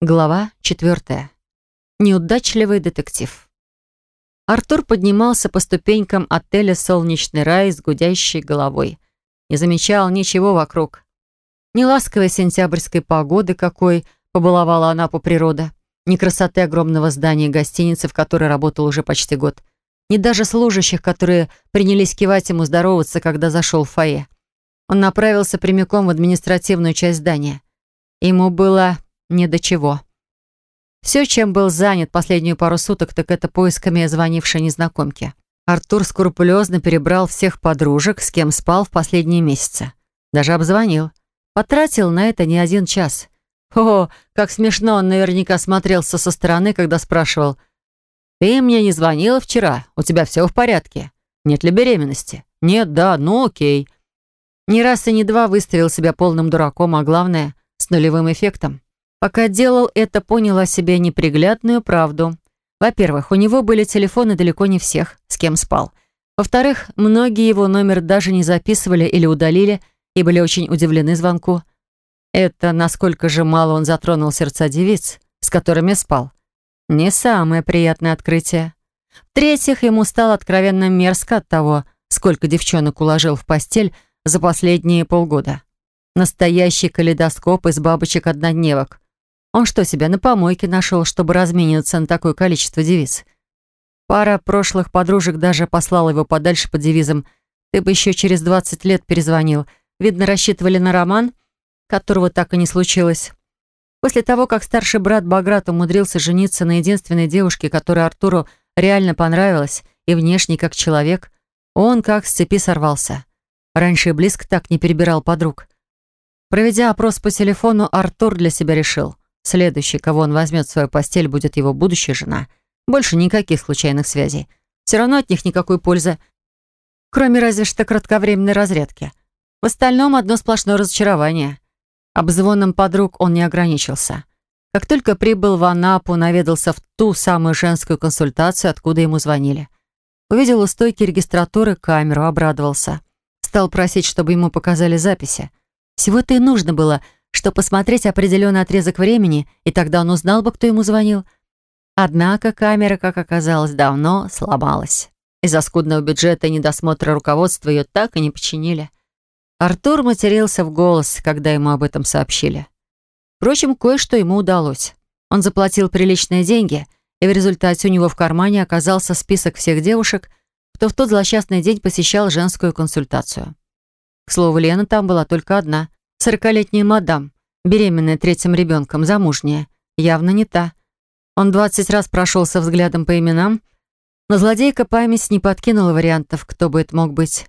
Глава четвертая. Неудачливый детектив. Артур поднимался по ступенькам отеля «Солнечный рай» с гудящей головой. Не замечал ничего вокруг. Ни ласковой сентябрьской погоды, какой побаловала она по природе, ни красоты огромного здания гостиницы, в которой работал уже почти год, ни даже служащих, которые принялись кивать ему здороваться, когда зашел в фойе. Он направился прямиком в административную часть здания. Ему было ни до чего. Все, чем был занят последнюю пару суток, так это поисками звонившей незнакомки. Артур скрупулезно перебрал всех подружек, с кем спал в последние месяцы. Даже обзвонил. Потратил на это не один час. О, как смешно он наверняка смотрелся со стороны, когда спрашивал, «Ты мне не звонила вчера? У тебя все в порядке? Нет ли беременности?» «Нет, да, ну окей». Ни раз и ни два выставил себя полным дураком, а главное, с нулевым эффектом. Пока делал это, понял о себе неприглядную правду. Во-первых, у него были телефоны далеко не всех, с кем спал. Во-вторых, многие его номер даже не записывали или удалили и были очень удивлены звонку. Это насколько же мало он затронул сердца девиц, с которыми спал. Не самое приятное открытие. В-третьих, ему стало откровенно мерзко от того, сколько девчонок уложил в постель за последние полгода. Настоящий калейдоскоп из бабочек-однодневок. Он что, себя на помойке нашел, чтобы размениваться на такое количество девиц? Пара прошлых подружек даже послала его подальше под девизом «Ты бы еще через 20 лет перезвонил». Видно, рассчитывали на роман, которого так и не случилось. После того, как старший брат Баграт умудрился жениться на единственной девушке, которая Артуру реально понравилась, и внешне как человек, он как с цепи сорвался. Раньше близко так не перебирал подруг. Проведя опрос по телефону, Артур для себя решил. Следующий, кого он возьмет в свою постель, будет его будущая жена. Больше никаких случайных связей. Все равно от них никакой пользы. Кроме разве что кратковременной разрядки. В остальном одно сплошное разочарование. Обзвоном подруг он не ограничился. Как только прибыл в Анапу, наведался в ту самую женскую консультацию, откуда ему звонили. Увидел у стойки регистратуры камеру, обрадовался. Стал просить, чтобы ему показали записи. Всего-то и нужно было — что посмотреть определенный отрезок времени, и тогда он узнал бы, кто ему звонил. Однако камера, как оказалось, давно сломалась. Из-за скудного бюджета и недосмотра руководства ее так и не починили. Артур матерился в голос, когда ему об этом сообщили. Впрочем, кое-что ему удалось. Он заплатил приличные деньги, и в результате у него в кармане оказался список всех девушек, кто в тот злосчастный день посещал женскую консультацию. К слову, Лена там была только одна. Сорокалетняя мадам, беременная третьим ребенком, замужняя. Явно не та. Он двадцать раз прошелся взглядом по именам, но злодейка память не подкинула вариантов, кто бы это мог быть.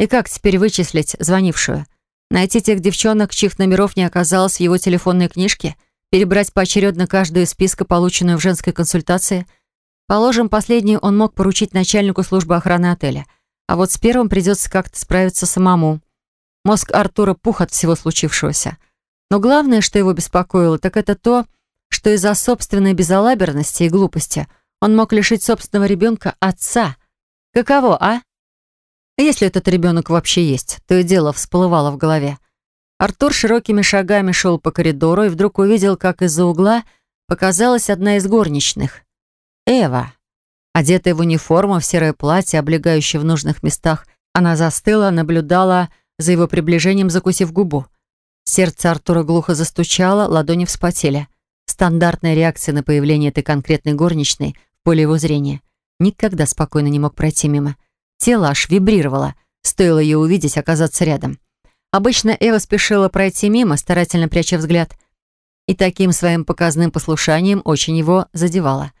И как теперь вычислить звонившую? Найти тех девчонок, чьих номеров не оказалось в его телефонной книжке? Перебрать поочередно каждую из списка, полученную в женской консультации? Положим, последнюю он мог поручить начальнику службы охраны отеля. А вот с первым придется как-то справиться самому. Мозг Артура пух от всего случившегося. Но главное, что его беспокоило, так это то, что из-за собственной безалаберности и глупости он мог лишить собственного ребенка отца. Каково, а? Если этот ребенок вообще есть, то и дело всплывало в голове. Артур широкими шагами шел по коридору и вдруг увидел, как из-за угла показалась одна из горничных. Эва. Одетая в униформу, в серое платье, облегающее в нужных местах, она застыла, наблюдала за его приближением закусив губу. Сердце Артура глухо застучало, ладони вспотели. Стандартная реакция на появление этой конкретной горничной в поле его зрения. Никогда спокойно не мог пройти мимо. Тело аж вибрировало. Стоило ее увидеть, оказаться рядом. Обычно Эва спешила пройти мимо, старательно пряча взгляд. И таким своим показным послушанием очень его задевала.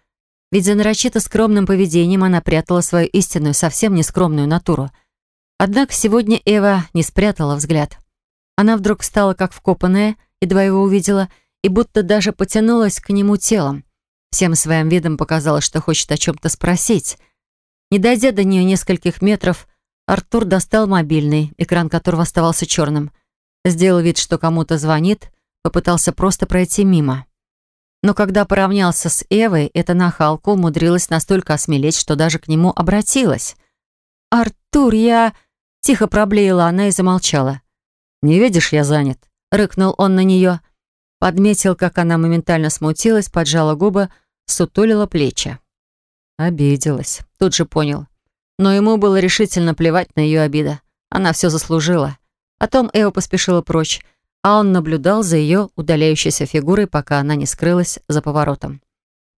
Ведь за нарочито скромным поведением она прятала свою истинную, совсем не скромную натуру — Однако сегодня Эва не спрятала взгляд. Она вдруг стала как вкопанная, едва его увидела, и будто даже потянулась к нему телом. Всем своим видом показалось, что хочет о чем-то спросить. Не дойдя до нее нескольких метров, Артур достал мобильный, экран которого оставался черным. Сделал вид, что кому-то звонит, попытался просто пройти мимо. Но когда поравнялся с Эвой, эта нахалка умудрилась настолько осмелеть, что даже к нему обратилась. «Артур, я...» Тихо проблеяла она и замолчала. «Не видишь, я занят», — рыкнул он на нее. Подметил, как она моментально смутилась, поджала губы, сутулила плечи. Обиделась. Тут же понял. Но ему было решительно плевать на ее обиды. Она все заслужила. Потом Эо поспешила прочь, а он наблюдал за ее удаляющейся фигурой, пока она не скрылась за поворотом.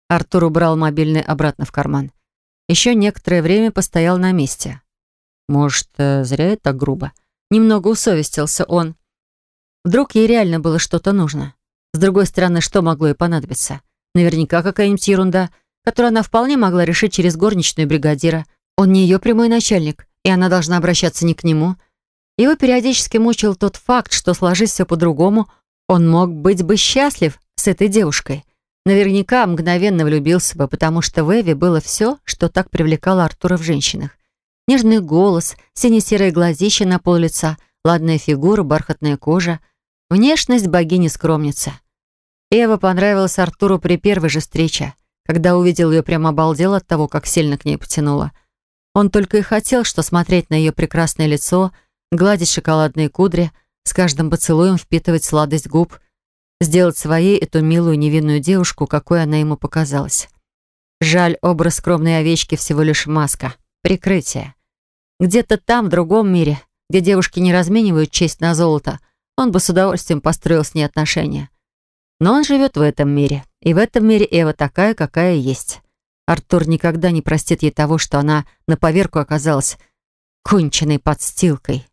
Артур убрал мобильный обратно в карман. Еще некоторое время постоял на месте. Может, э, зря это грубо. Немного усовестился он. Вдруг ей реально было что-то нужно. С другой стороны, что могло ей понадобиться? Наверняка какая-нибудь ерунда, которую она вполне могла решить через горничную бригадира. Он не ее прямой начальник, и она должна обращаться не к нему. Его периодически мучил тот факт, что, сложись все по-другому, он мог быть бы счастлив с этой девушкой. Наверняка мгновенно влюбился бы, потому что в Эве было все, что так привлекало Артура в женщинах. Нежный голос, сине-серые глазища на пол лица, ладная фигура, бархатная кожа. Внешность богини-скромницы. Эва понравилась Артуру при первой же встрече. Когда увидел ее, прямо обалдел от того, как сильно к ней потянуло. Он только и хотел, что смотреть на ее прекрасное лицо, гладить шоколадные кудри, с каждым поцелуем впитывать сладость губ, сделать своей эту милую невинную девушку, какой она ему показалась. Жаль, образ скромной овечки всего лишь маска, прикрытие. Где-то там, в другом мире, где девушки не разменивают честь на золото, он бы с удовольствием построил с ней отношения. Но он живет в этом мире, и в этом мире Эва такая, какая есть. Артур никогда не простит ей того, что она на поверку оказалась конченной подстилкой.